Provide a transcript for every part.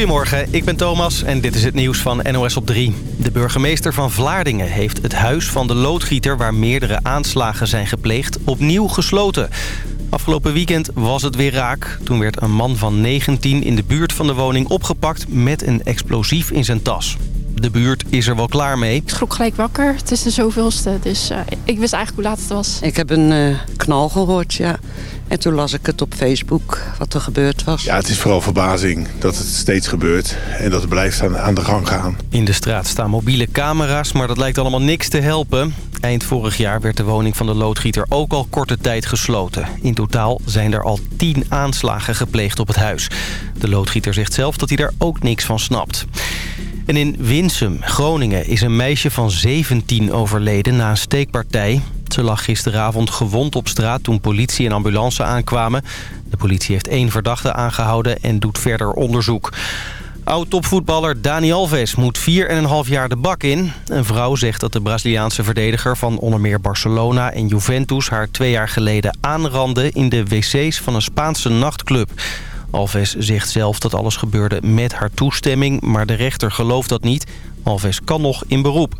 Goedemorgen, ik ben Thomas en dit is het nieuws van NOS op 3. De burgemeester van Vlaardingen heeft het huis van de loodgieter... waar meerdere aanslagen zijn gepleegd, opnieuw gesloten. Afgelopen weekend was het weer raak. Toen werd een man van 19 in de buurt van de woning opgepakt... met een explosief in zijn tas. De buurt is er wel klaar mee. Ik schrok gelijk wakker. Het is de zoveelste. Dus uh, ik wist eigenlijk hoe laat het was. Ik heb een uh, knal gehoord, ja. En toen las ik het op Facebook, wat er gebeurd was. Ja, het is vooral verbazing dat het steeds gebeurt. En dat het blijft aan, aan de gang gaan. In de straat staan mobiele camera's, maar dat lijkt allemaal niks te helpen. Eind vorig jaar werd de woning van de loodgieter ook al korte tijd gesloten. In totaal zijn er al tien aanslagen gepleegd op het huis. De loodgieter zegt zelf dat hij daar ook niks van snapt. En in Winsum, Groningen, is een meisje van 17 overleden na een steekpartij. Ze lag gisteravond gewond op straat toen politie en ambulance aankwamen. De politie heeft één verdachte aangehouden en doet verder onderzoek. Oud-topvoetballer Dani Alves moet 4,5 jaar de bak in. Een vrouw zegt dat de Braziliaanse verdediger van onder meer Barcelona en Juventus... haar twee jaar geleden aanrandde in de wc's van een Spaanse nachtclub. Alves zegt zelf dat alles gebeurde met haar toestemming, maar de rechter gelooft dat niet. Alves kan nog in beroep.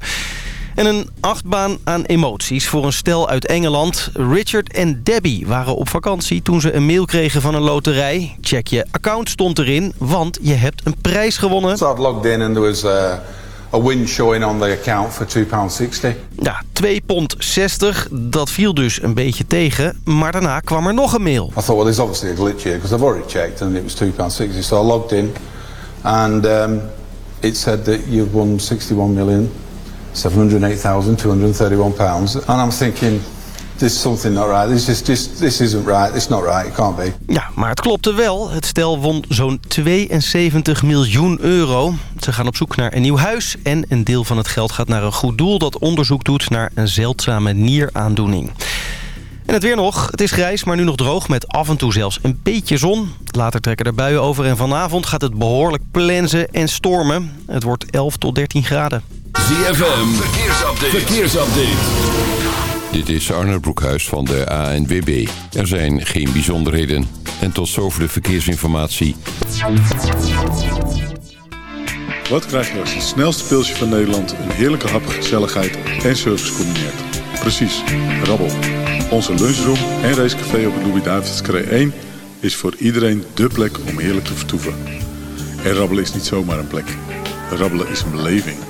En een achtbaan aan emoties voor een stel uit Engeland. Richard en Debbie waren op vakantie toen ze een mail kregen van een loterij. Check je account stond erin, want je hebt een prijs gewonnen. So I logged in and there was a, a win showing on the account for £2.60. Ja, 2 pond 60. Dat viel dus een beetje tegen. Maar daarna kwam er nog een mail. I thought, well, there's obviously a glitch here because I've already checked and it was £2.60. So I logged in and um, it said that you've won 61 million. 708,231 pounds. And I'm thinking, this is something not right. This, is, this, this isn't right. It's not right. It can't be. Ja, maar het klopte wel. Het stel won zo'n 72 miljoen euro. Ze gaan op zoek naar een nieuw huis. En een deel van het geld gaat naar een goed doel... dat onderzoek doet naar een zeldzame nieraandoening. En het weer nog. Het is grijs, maar nu nog droog met af en toe zelfs een beetje zon. Later trekken er buien over en vanavond gaat het behoorlijk plensen en stormen. Het wordt 11 tot 13 graden. ZFM, verkeersupdate. verkeersupdate. Dit is Arne Broekhuis van de ANWB. Er zijn geen bijzonderheden. En tot zover de verkeersinformatie. Wat krijg je als het snelste pilsje van Nederland... een heerlijke hap, gezelligheid en service combineert? Precies, rabbel. Onze lunchroom en racecafé op de Louis-David's 1... is voor iedereen dé plek om heerlijk te vertoeven. En rabbelen is niet zomaar een plek. Rabbelen is een beleving.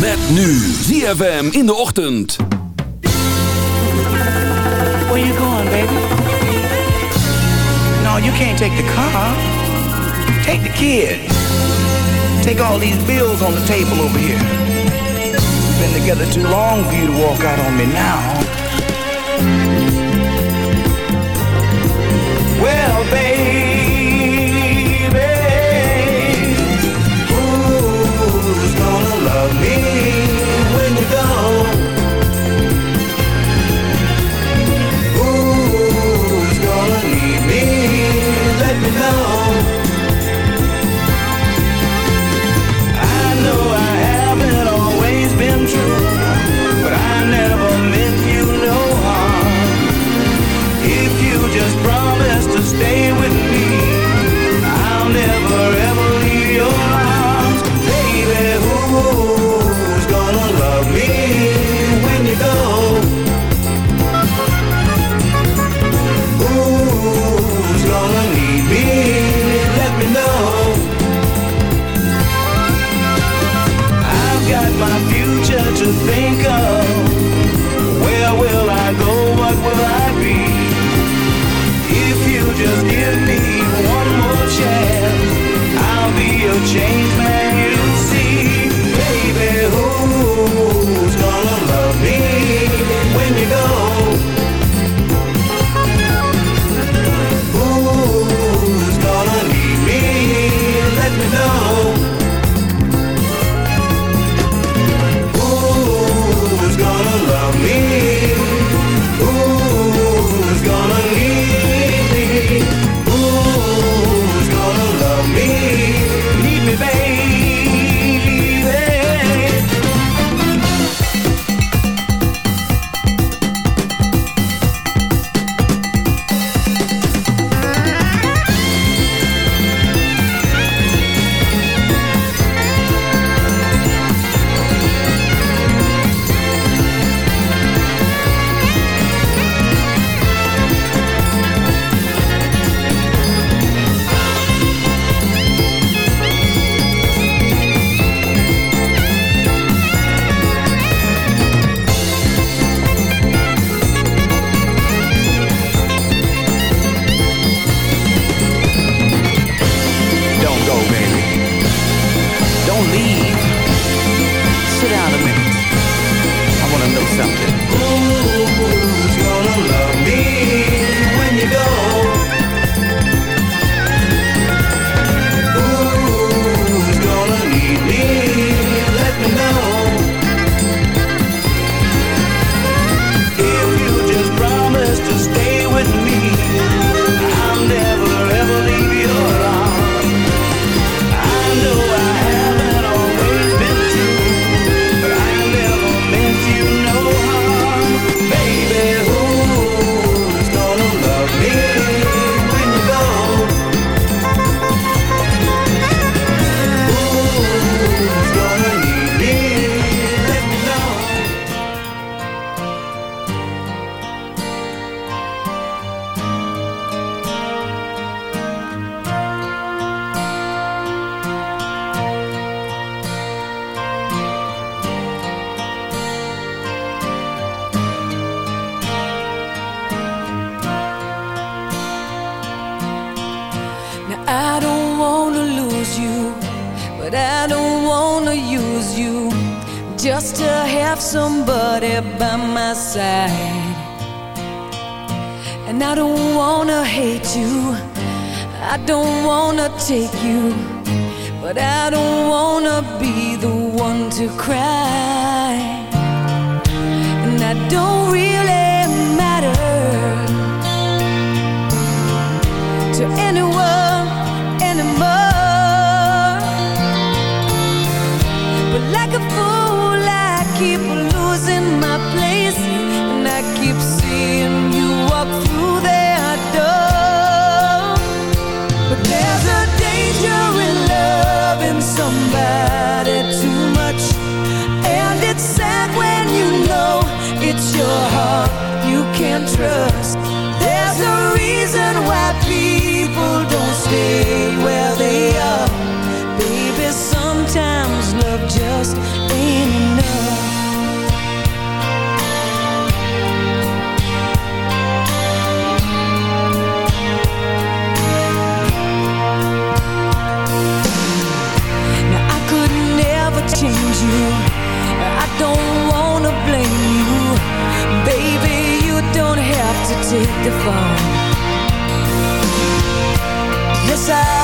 Met nu ZFM in de ochtend. Where you going, baby? No, you can't take the car. Take the kid. Take all these bills on the table over here. We've been together too long for you to walk out on me now. But I don't wanna be the one to cry. And I don't really it's your heart you can't trust. There's a reason why people don't stay where they are. Baby, sometimes love just the phone Yes, I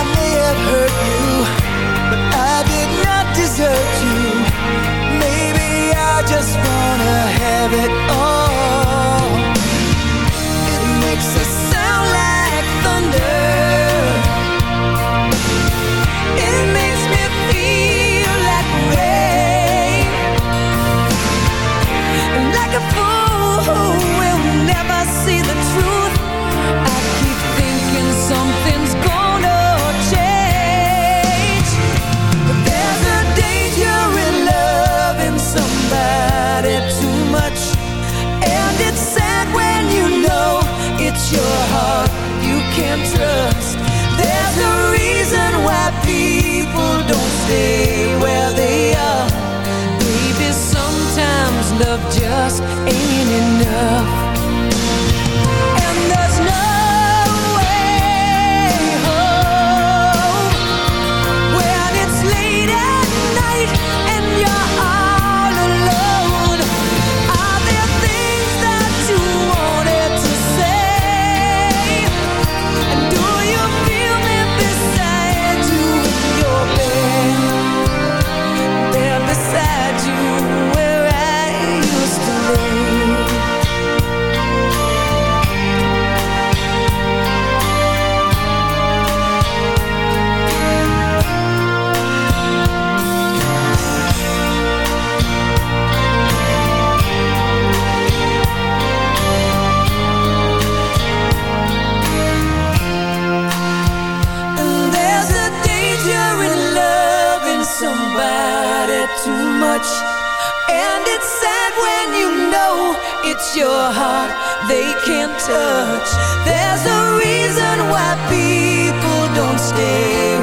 your heart they can't touch. There's a reason why people don't stay.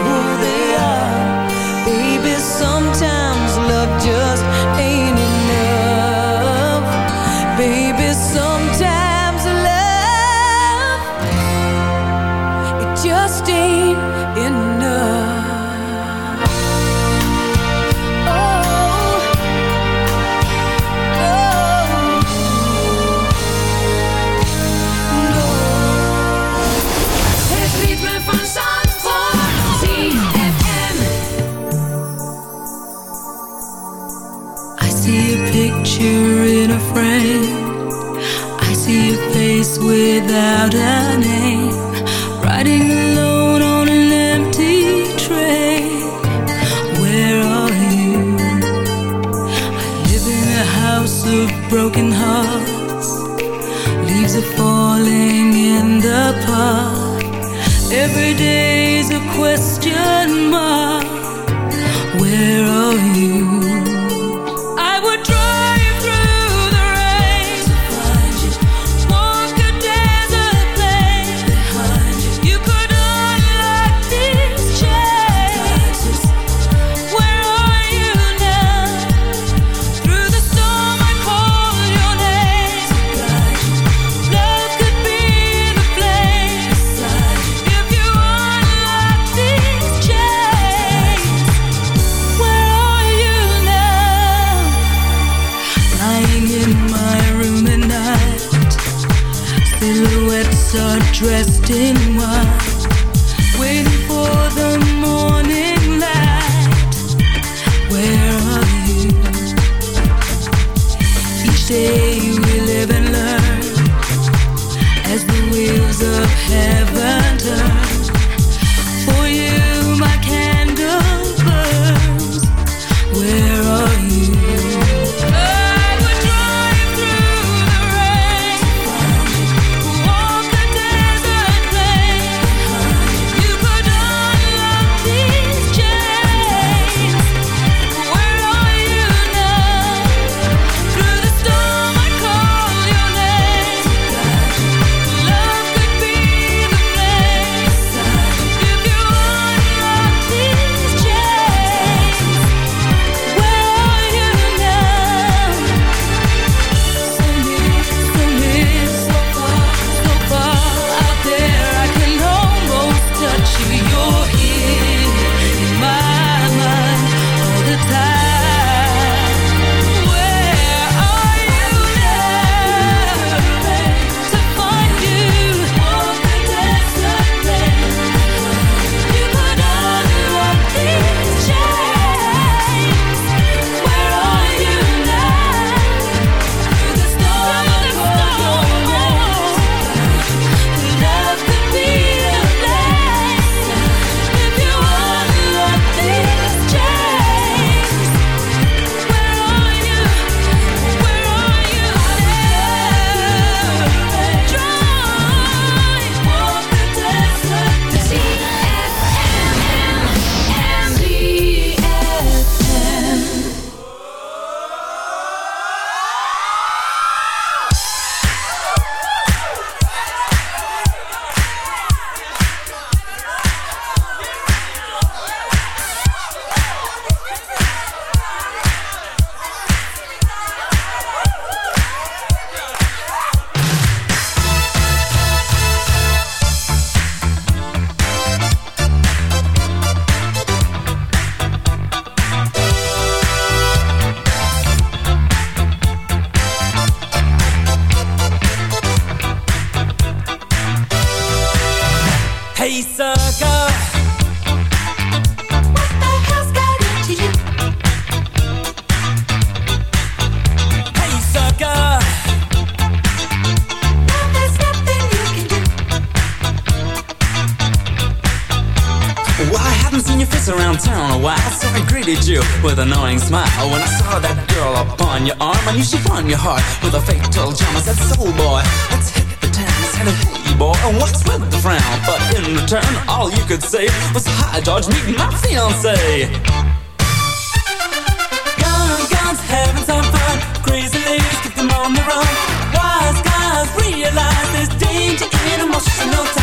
greeted you with a knowing smile. When I saw that girl upon your arm I knew she won your heart with a fatal charm. I said, soul boy, let's hit the town I said, hey boy, what's with the frown? But in return, all you could say Was, hi George, meet my fiance." Guns, guns, having some fun Crazy ladies, keep them on the run. Wise guys, realize there's danger in emotional time.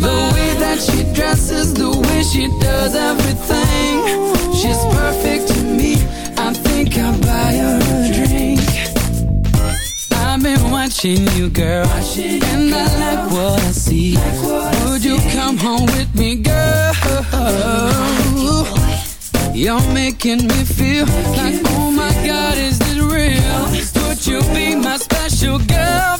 The way that she dresses, the way she does everything. She's perfect to me. I think I'll buy her a drink. I've been watching you, girl, and I like what I see. Would you come home with me, girl? You're making me feel like, oh my God, is this real? Would you be my special girlfriend,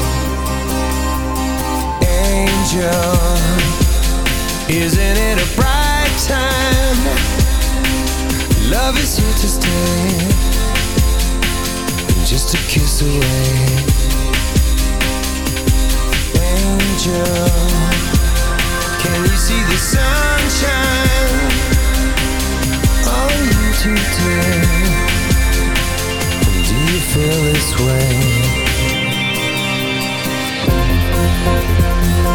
angel. Isn't it a bright time? Love is here to stay, just a kiss away. Angel, can you see the sunshine you today? Do you feel this way?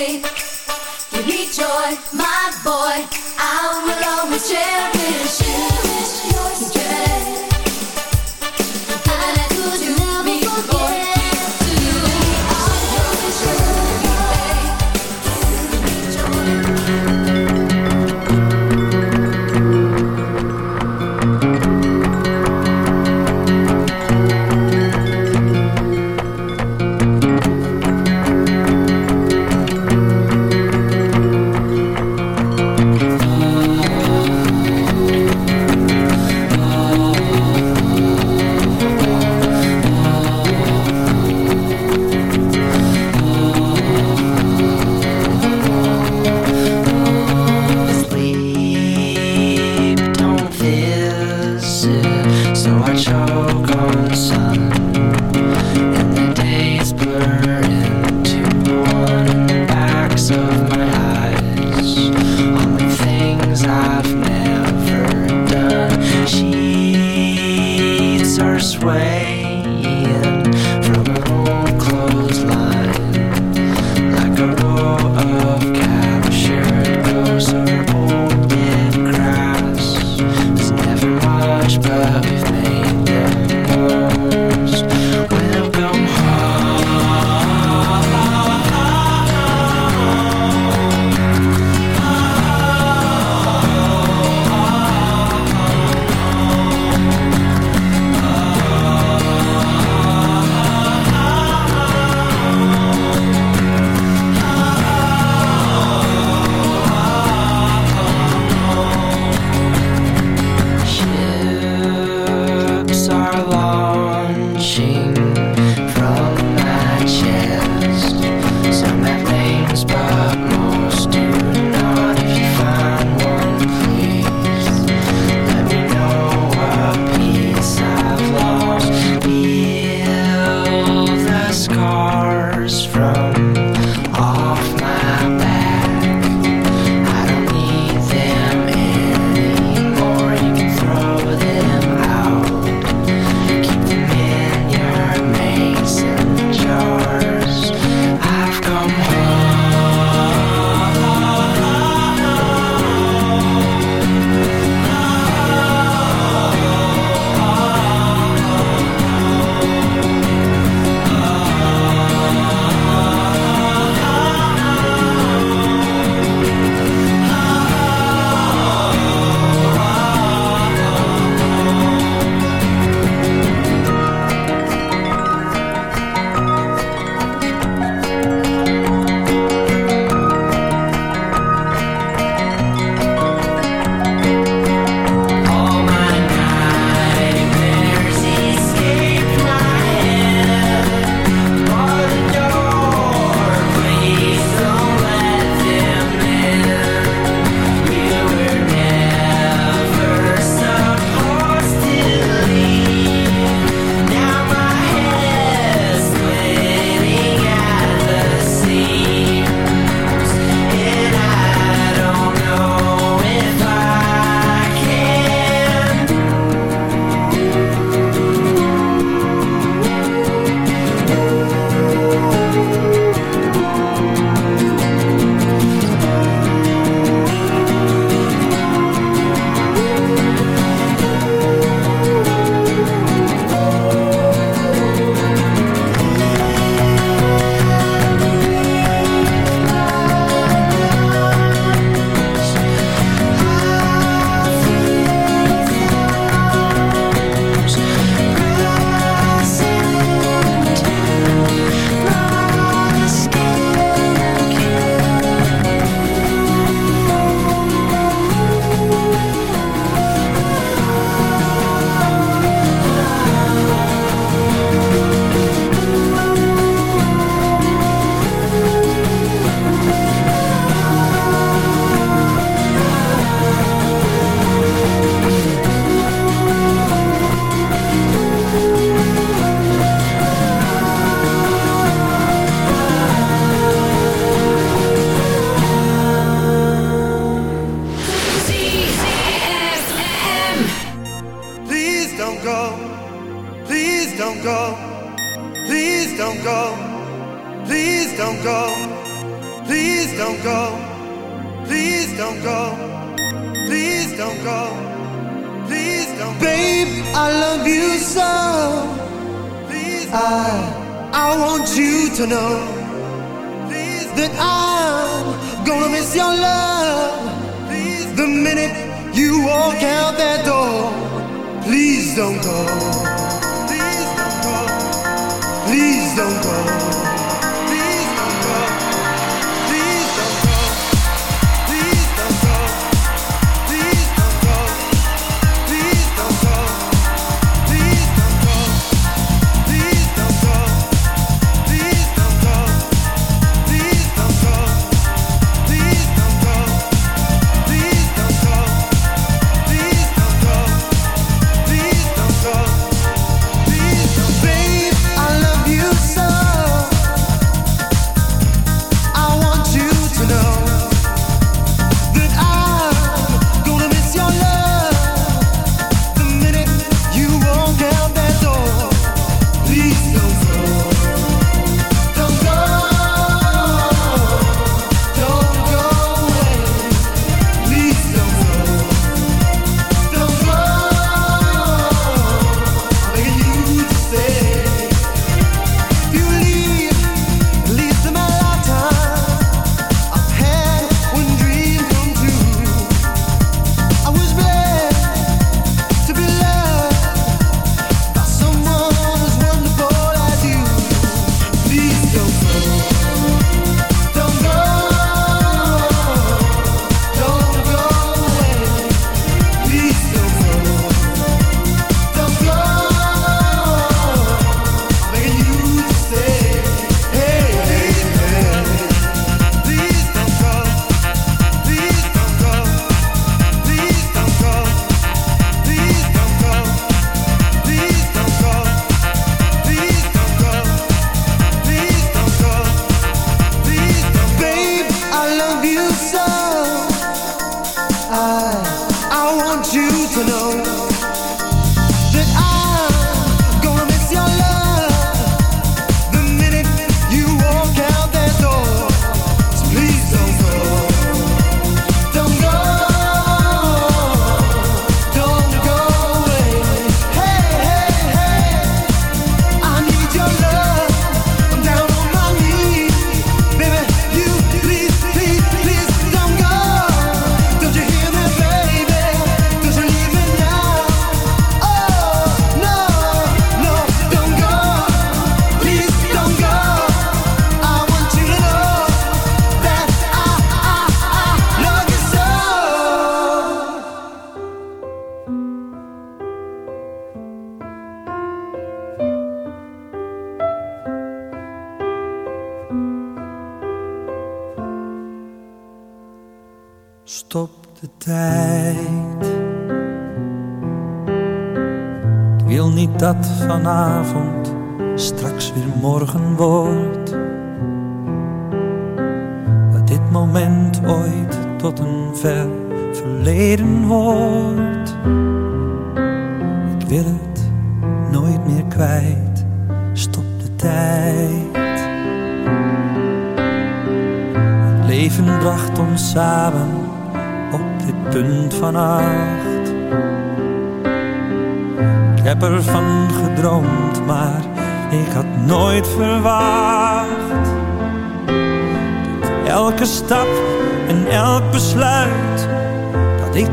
Give me joy, my boy. I will always cherish you. Cherish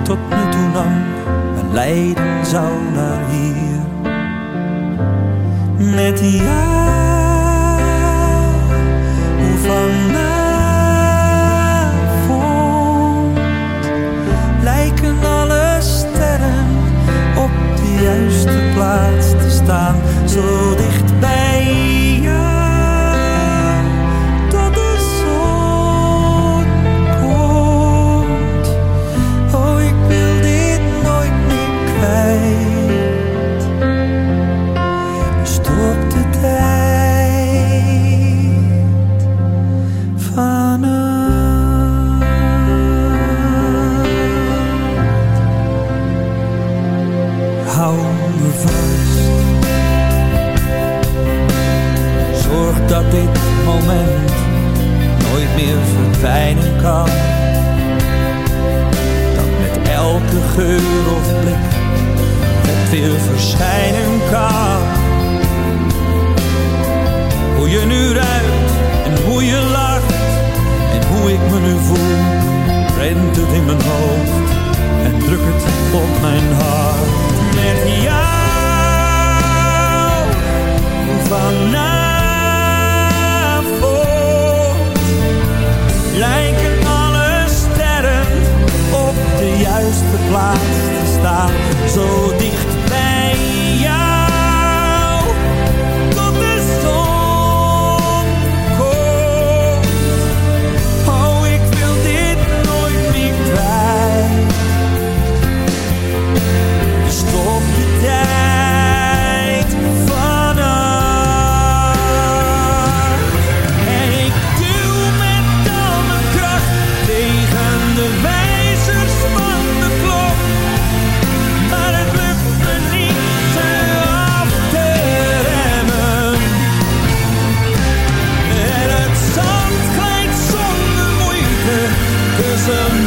tot nu toe nam. Mijn lijden zou naar hier. Met jou. personne